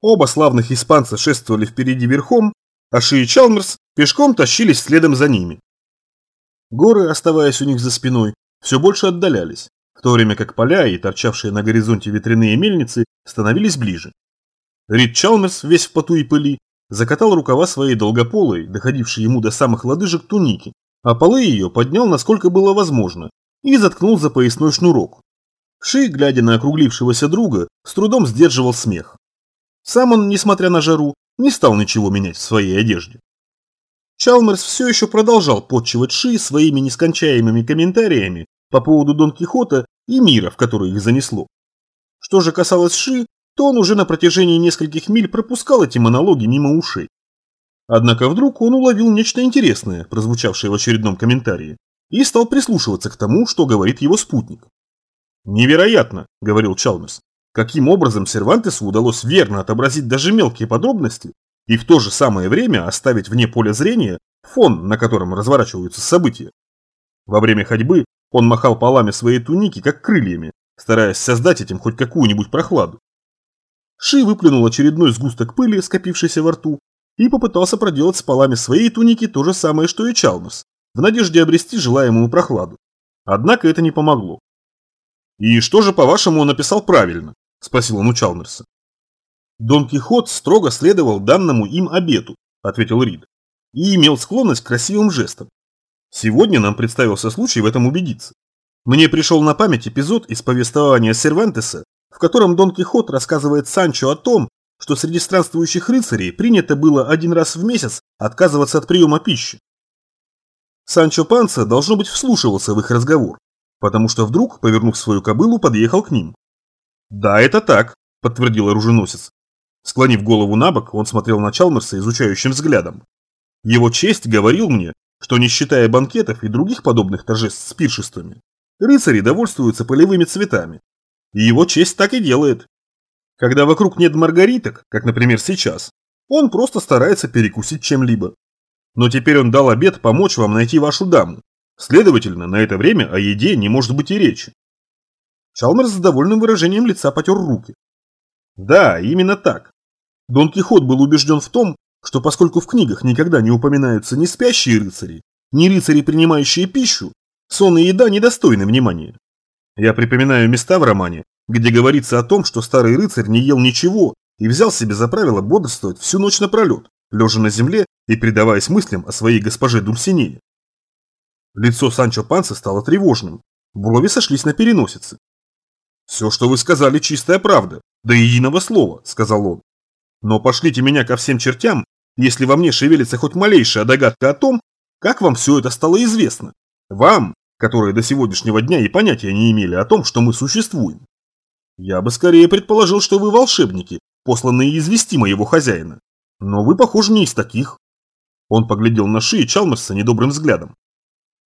Оба славных испанца шествовали впереди верхом, а Ши и Чалмерс пешком тащились следом за ними. Горы, оставаясь у них за спиной, все больше отдалялись, в то время как поля и торчавшие на горизонте ветряные мельницы становились ближе. Рид Чалмерс, весь в поту и пыли, закатал рукава своей долгополой, доходившей ему до самых лодыжек туники, а полы ее поднял насколько было возможно и заткнул за поясной шнурок. Ши, глядя на округлившегося друга, с трудом сдерживал смех. Сам он, несмотря на жару, не стал ничего менять в своей одежде. Чалмерс все еще продолжал подчивать Ши своими нескончаемыми комментариями по поводу Дон Кихота и мира, в который их занесло. Что же касалось Ши, то он уже на протяжении нескольких миль пропускал эти монологи мимо ушей. Однако вдруг он уловил нечто интересное, прозвучавшее в очередном комментарии, и стал прислушиваться к тому, что говорит его спутник. «Невероятно», — говорил Чалмерс, — «каким образом Сервантесу удалось верно отобразить даже мелкие подробности и в то же самое время оставить вне поля зрения фон, на котором разворачиваются события. Во время ходьбы он махал полами своей туники, как крыльями, стараясь создать этим хоть какую-нибудь прохладу. Ши выплюнул очередной сгусток пыли, скопившийся во рту, и попытался проделать с полами своей туники то же самое, что и Чалмерс, в надежде обрести желаемую прохладу. Однако это не помогло. «И что же, по-вашему, он написал правильно?» – спросил он у Чалмерса. Дон Кихот строго следовал данному им обету, ответил Рид, и имел склонность к красивым жестам. Сегодня нам представился случай в этом убедиться. Мне пришел на память эпизод из повествования Сервантеса, в котором Дон Кихот рассказывает Санчо о том, что среди странствующих рыцарей принято было один раз в месяц отказываться от приема пищи. Санчо Панса, должно быть, вслушивался в их разговор, потому что вдруг, повернув свою кобылу, подъехал к ним. «Да, это так», – подтвердил оруженосец. Склонив голову на бок, он смотрел на Чалмерса изучающим взглядом. Его честь говорил мне, что не считая банкетов и других подобных торжеств с пиршествами, рыцари довольствуются полевыми цветами. И его честь так и делает. Когда вокруг нет маргариток, как, например, сейчас, он просто старается перекусить чем-либо. Но теперь он дал обет помочь вам найти вашу даму. Следовательно, на это время о еде не может быть и речи. Чалмерс с довольным выражением лица потер руки. Да, именно так. Дон Кихот был убежден в том, что поскольку в книгах никогда не упоминаются ни спящие рыцари, ни рыцари, принимающие пищу, сон и еда недостойны внимания. Я припоминаю места в романе, где говорится о том, что старый рыцарь не ел ничего и взял себе за правило бодрствовать всю ночь напролет, лежа на земле и предаваясь мыслям о своей госпоже Дульсинее. Лицо Санчо Панса стало тревожным, брови сошлись на переносице. «Все, что вы сказали, чистая правда, до единого слова», — сказал он. Но пошлите меня ко всем чертям, если во мне шевелится хоть малейшая догадка о том, как вам все это стало известно. Вам, которые до сегодняшнего дня и понятия не имели о том, что мы существуем. Я бы скорее предположил, что вы волшебники, посланные извести моего хозяина. Но вы, похоже, не из таких. Он поглядел на шею Чалмерса недобрым взглядом.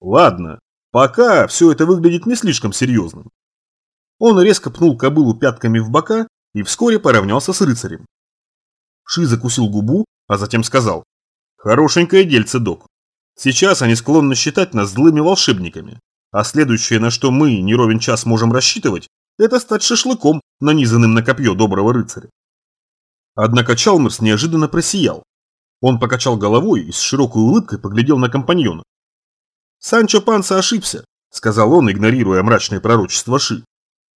Ладно, пока все это выглядит не слишком серьезным. Он резко пнул кобылу пятками в бока и вскоре поравнялся с рыцарем. Ши закусил губу, а затем сказал. Хорошенькое дельце, док. Сейчас они склонны считать нас злыми волшебниками. А следующее, на что мы не ровен час можем рассчитывать, это стать шашлыком, нанизанным на копье доброго рыцаря. Однако Чалмерс неожиданно просиял. Он покачал головой и с широкой улыбкой поглядел на компаньона. «Санчо Панса ошибся», — сказал он, игнорируя мрачное пророчество Ши.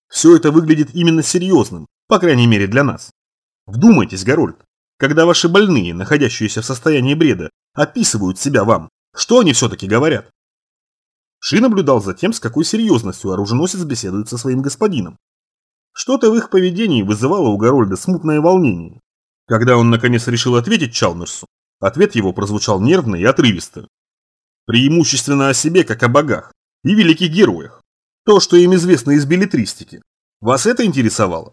«Все это выглядит именно серьезным, по крайней мере для нас. Вдумайтесь, Гарольд, когда ваши больные, находящиеся в состоянии бреда, описывают себя вам, что они все-таки говорят? Ши наблюдал за тем, с какой серьезностью оруженосец беседует со своим господином. Что-то в их поведении вызывало у Гарольда смутное волнение. Когда он наконец решил ответить Чалмерсу, ответ его прозвучал нервно и отрывисто. Преимущественно о себе, как о богах и великих героях. То, что им известно из билетристики. Вас это интересовало?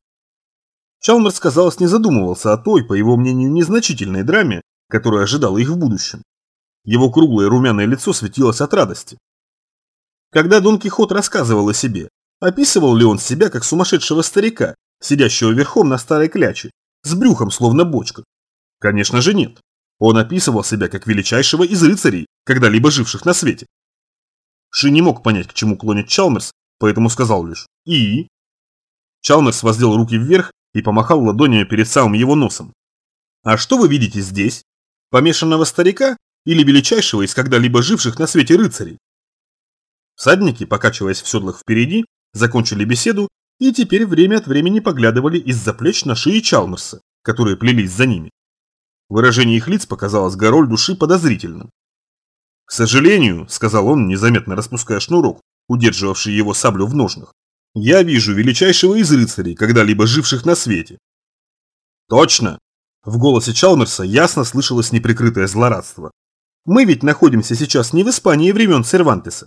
Чалмерс, казалось, не задумывался о той, по его мнению, незначительной драме, которая ожидала их в будущем. Его круглое румяное лицо светилось от радости. Когда Дон Кихот рассказывал о себе, описывал ли он себя как сумасшедшего старика, сидящего верхом на старой кляче, с брюхом словно бочка? Конечно же нет. Он описывал себя как величайшего из рыцарей, когда-либо живших на свете. Ши не мог понять, к чему клонит Чалмерс, поэтому сказал лишь «И?». Чалмерс воздел руки вверх и помахал ладонями перед самым его носом. «А что вы видите здесь? Помешанного старика или величайшего из когда-либо живших на свете рыцарей?» Всадники, покачиваясь в седлах впереди, закончили беседу и теперь время от времени поглядывали из-за плеч на шеи Чалмерса, которые плелись за ними. Выражение их лиц показалось Гороль души подозрительным. «К сожалению», — сказал он, незаметно распуская шнурок, удерживавший его саблю в ножнах, «я вижу величайшего из рыцарей, когда-либо живших на свете». «Точно!» — в голосе Чалмерса ясно слышалось неприкрытое злорадство. «Мы ведь находимся сейчас не в Испании времен Сервантеса.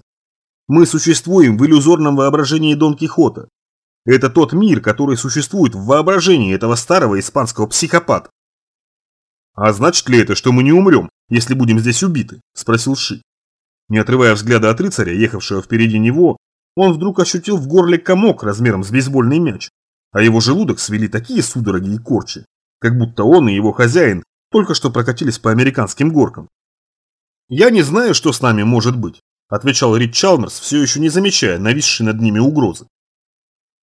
Мы существуем в иллюзорном воображении Дон Кихота. Это тот мир, который существует в воображении этого старого испанского психопата. «А значит ли это, что мы не умрем, если будем здесь убиты?» – спросил Ши. Не отрывая взгляда от рыцаря, ехавшего впереди него, он вдруг ощутил в горле комок размером с бейсбольный мяч, а его желудок свели такие судороги и корчи, как будто он и его хозяин только что прокатились по американским горкам. «Я не знаю, что с нами может быть», отвечал Рид Чалмерс, все еще не замечая нависшей над ними угрозы.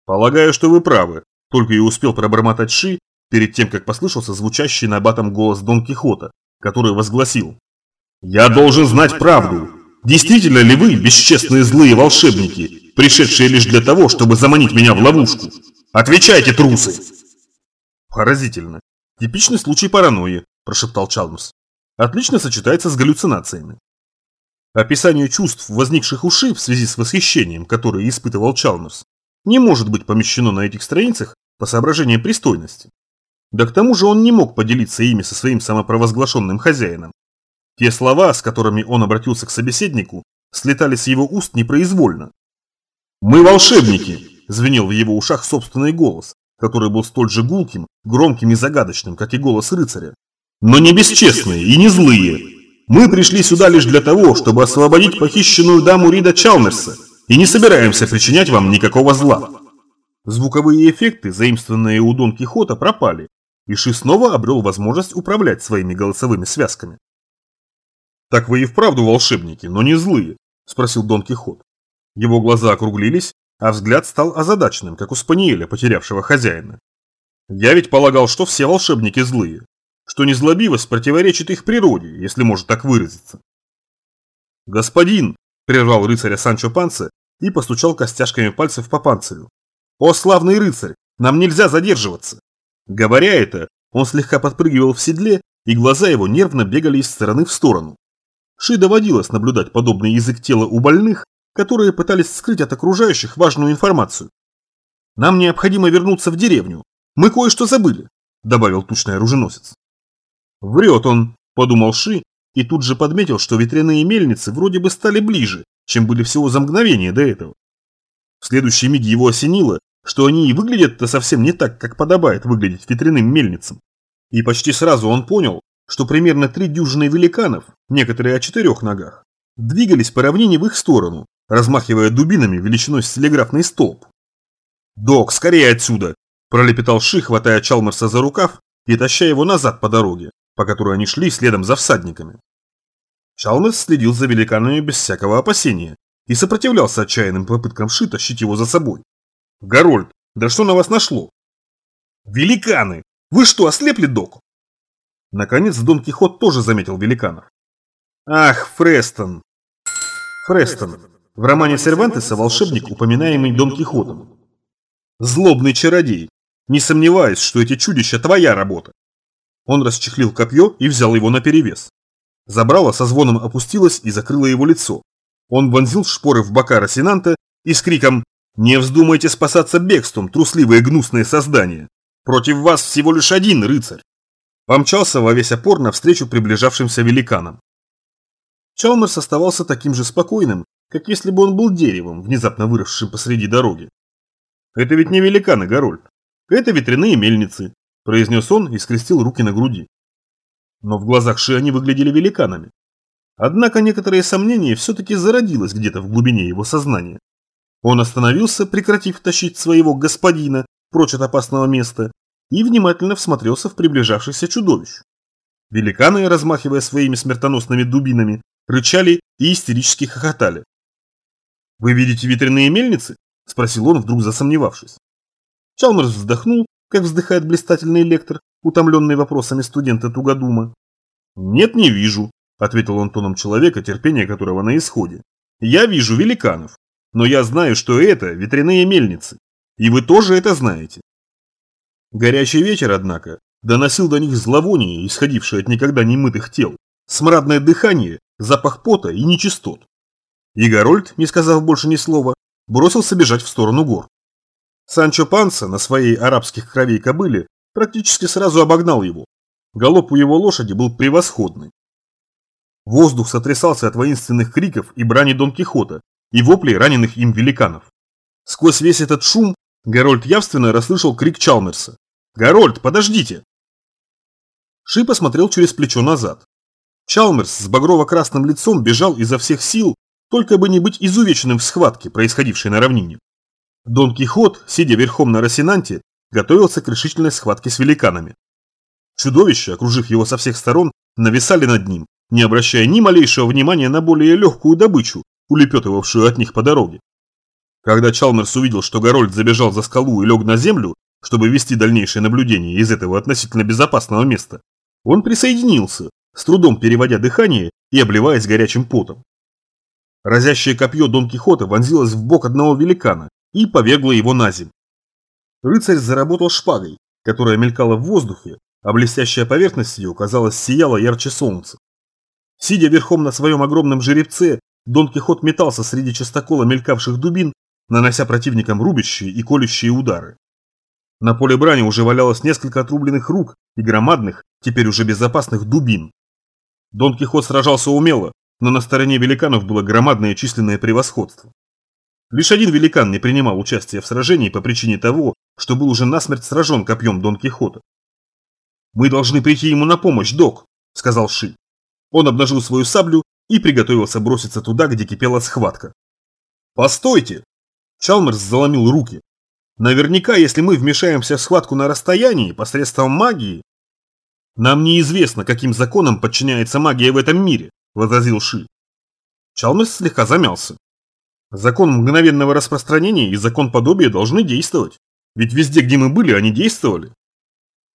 Полагаю, что вы правы, только и успел пробормотать Ши перед тем, как послышался звучащий на батом голос Дон Кихота, который возгласил. «Я должен знать правду. Действительно ли вы, бесчестные злые волшебники, пришедшие лишь для того, чтобы заманить меня в ловушку? Отвечайте, трусы!» «Поразительно. Типичный случай паранойи», – прошептал Чалмерс. «Отлично сочетается с галлюцинациями. Описание чувств, возникших у Ши в связи с восхищением, которое испытывал Чалмерс, не может быть помещено на этих страницах по соображениям пристойности. Да к тому же он не мог поделиться ими со своим самопровозглашенным хозяином. Те слова, с которыми он обратился к собеседнику, слетали с его уст непроизвольно. «Мы волшебники!» – звенел в его ушах собственный голос, который был столь же гулким, громким и загадочным, как и голос рыцаря. «Но не бесчестные и не злые, мы пришли сюда лишь для того, чтобы освободить похищенную даму Рида Чалмерса, и не собираемся причинять вам никакого зла. Звуковые эффекты, заимствованные у Дон Кихота, пропали, и Ши снова обрел возможность управлять своими голосовыми связками. «Так вы и вправду волшебники, но не злые?» – спросил Дон Кихот. Его глаза округлились, а взгляд стал озадаченным, как у спаниеля, потерявшего хозяина. «Я ведь полагал, что все волшебники злые что незлобивость противоречит их природе, если можно так выразиться. «Господин!» – прервал рыцаря Санчо Панце и постучал костяшками пальцев по панцирю. «О, славный рыцарь! Нам нельзя задерживаться!» Говоря это, он слегка подпрыгивал в седле, и глаза его нервно бегали из стороны в сторону. Ши доводилось наблюдать подобный язык тела у больных, которые пытались скрыть от окружающих важную информацию. «Нам необходимо вернуться в деревню. Мы кое-что забыли», – добавил тучный оруженосец. Врет он, подумал Ши, и тут же подметил, что ветряные мельницы вроде бы стали ближе, чем были всего за мгновение до этого. В следующий миг его осенило, что они и выглядят-то совсем не так, как подобает выглядеть ветряным мельницам. И почти сразу он понял, что примерно три дюжины великанов, некоторые о четырех ногах, двигались по равнине в их сторону, размахивая дубинами величиной с телеграфный столб. «Док, скорее отсюда!» – пролепетал Ши, хватая Чалмерса за рукав и таща его назад по дороге, по которой они шли следом за всадниками. Чалмерс следил за великанами без всякого опасения и сопротивлялся отчаянным попыткам Ши тащить его за собой. «Гарольд, да что на вас нашло?» «Великаны! Вы что, ослепли, док?» Наконец Дон Кихот тоже заметил великанов. «Ах, Фрестон!» Фрестон. В романе Сервантеса волшебник, упоминаемый Дон Кихотом. Злобный чародей. Не сомневаюсь, что эти чудища твоя работа. Он расчехлил копье и взял его наперевес. Забрало со звоном опустилось и закрыло его лицо. Он вонзил шпоры в бока Росинанта и с криком «Не вздумайте спасаться бегством, трусливые гнусные создания! Против вас всего лишь один рыцарь!» Помчался во весь опор навстречу приближавшимся великанам. Чалмерс оставался таким же спокойным, как если бы он был деревом, внезапно выросшим посреди дороги. Это ведь не великаны, Горольд. Это ветряные мельницы, произнес он и скрестил руки на груди. Но в глазах Ши они выглядели великанами. Однако некоторые сомнения все-таки зародилось где-то в глубине его сознания. Он остановился, прекратив тащить своего господина прочь от опасного места, и внимательно всмотрелся в приближавшихся чудовищ. Великаны, размахивая своими смертоносными дубинами, рычали и истерически хохотали. «Вы видите ветряные мельницы?» – спросил он, вдруг засомневавшись. Чалмерс вздохнул как вздыхает блистательный лектор, утомленный вопросами студента Тугодума. «Нет, не вижу», – ответил он тоном человека, терпение которого на исходе. «Я вижу великанов, но я знаю, что это ветряные мельницы, и вы тоже это знаете». Горячий ветер, однако, доносил до них зловоние, исходившее от никогда не мытых тел, смрадное дыхание, запах пота и нечистот. И Гарольд, не сказав больше ни слова, бросился бежать в сторону гор. Санчо Панса на своей арабских кровей кобыле практически сразу обогнал его. Галоп у его лошади был превосходный. Воздух сотрясался от воинственных криков и брани Дон Кихота и воплей раненых им великанов. Сквозь весь этот шум Гарольд явственно расслышал крик Чалмерса. «Гарольд, подождите!» Ши посмотрел через плечо назад. Чалмерс с багрово-красным лицом бежал изо всех сил, только бы не быть изувеченным в схватке, происходившей на равнине. Дон Кихот, сидя верхом на Росинанте, готовился к решительной схватке с великанами. Чудовища, окружив его со всех сторон, нависали над ним, не обращая ни малейшего внимания на более легкую добычу, улепетывавшую от них по дороге. Когда Чалмерс увидел, что Горольд забежал за скалу и лег на землю, чтобы вести дальнейшее наблюдение из этого относительно безопасного места, он присоединился, с трудом переводя дыхание и обливаясь горячим потом. Разящее копье Дон Кихота вонзилось в бок одного великана и повергло его на землю. Рыцарь заработал шпагой, которая мелькала в воздухе, а блестящая поверхность ее, казалось, сияла ярче солнца. Сидя верхом на своем огромном жеребце, Дон Кихот метался среди частокола мелькавших дубин, нанося противникам рубящие и колющие удары. На поле брани уже валялось несколько отрубленных рук и громадных, теперь уже безопасных дубин. Дон Кихот сражался умело, но на стороне великанов было громадное численное превосходство. Лишь один великан не принимал участия в сражении по причине того, что был уже насмерть сражен копьем Дон Кихота. «Мы должны прийти ему на помощь, док», — сказал Ши. Он обнажил свою саблю и приготовился броситься туда, где кипела схватка. «Постойте!» Чалмерс заломил руки. «Наверняка, если мы вмешаемся в схватку на расстоянии посредством магии...» «Нам неизвестно, каким законам подчиняется магия в этом мире», возразил Ши. Чалмерс слегка замялся. Закон мгновенного распространения и закон подобия должны действовать. Ведь везде, где мы были, они действовали.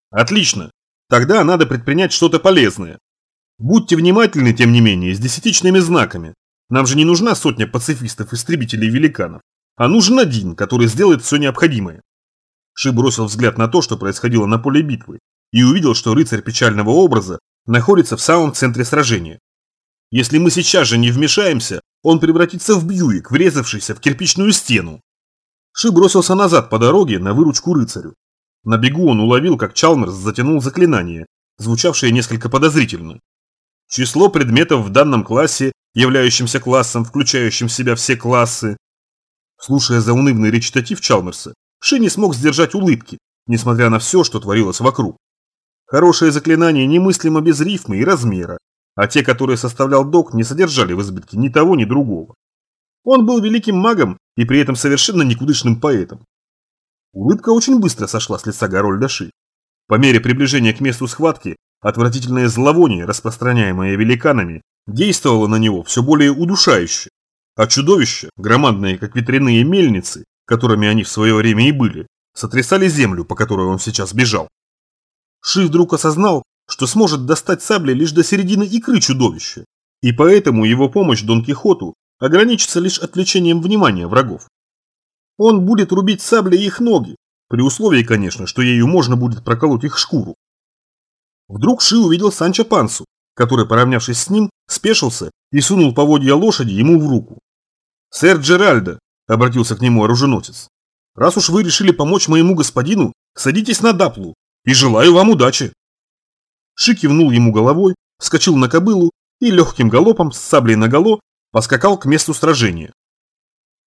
Отлично. Тогда надо предпринять что-то полезное. Будьте внимательны, тем не менее, с десятичными знаками. Нам же не нужна сотня пацифистов-истребителей-великанов, а нужен один, который сделает все необходимое. Ши бросил взгляд на то, что происходило на поле битвы, и увидел, что рыцарь печального образа находится в самом центре сражения. Если мы сейчас же не вмешаемся, он превратится в Бьюик, врезавшийся в кирпичную стену. Ши бросился назад по дороге на выручку рыцарю. На бегу он уловил, как Чалмерс затянул заклинание, звучавшее несколько подозрительно. Число предметов в данном классе, являющимся классом, включающим в себя все классы. Слушая заунывный речитатив Чалмерса, Ши не смог сдержать улыбки, несмотря на все, что творилось вокруг. Хорошее заклинание немыслимо без рифмы и размера, а те, которые составлял док, не содержали в избытке ни того, ни другого. Он был великим магом и при этом совершенно никудышным поэтом. Улыбка очень быстро сошла с лица Гарольда Ши. По мере приближения к месту схватки, отвратительное зловоние, распространяемое великанами, действовало на него все более удушающе, а чудовища, громадные как ветряные мельницы, которыми они в свое время и были, сотрясали землю, по которой он сейчас бежал. Ши вдруг осознал, что сможет достать сабли лишь до середины икры чудовища, и поэтому его помощь Дон Кихоту ограничится лишь отвлечением внимания врагов. Он будет рубить саблей их ноги, при условии, конечно, что ею можно будет проколоть их шкуру. Вдруг Ши увидел Санчо Пансу, который, поравнявшись с ним, спешился и сунул поводья лошади ему в руку. «Сэр Джеральдо», — обратился к нему оруженосец, — «раз уж вы решили помочь моему господину, садитесь на даплу и желаю вам удачи». Ши кивнул ему головой, вскочил на кобылу и легким галопом с саблей наголо поскакал к месту сражения.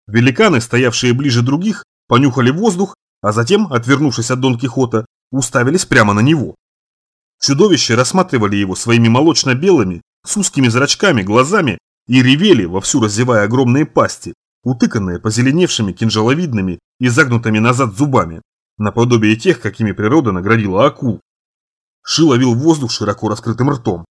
Великаны, стоявшие ближе других, понюхали воздух, а затем, отвернувшись от Дон Кихота, уставились прямо на него. Чудовища рассматривали его своими молочно-белыми, с узкими зрачками, глазами и ревели, вовсю разевая огромные пасти, утыканные позеленевшими кинжаловидными и загнутыми назад зубами, наподобие тех, какими природа наградила акул. Ши ловил воздух широко раскрытым ртом.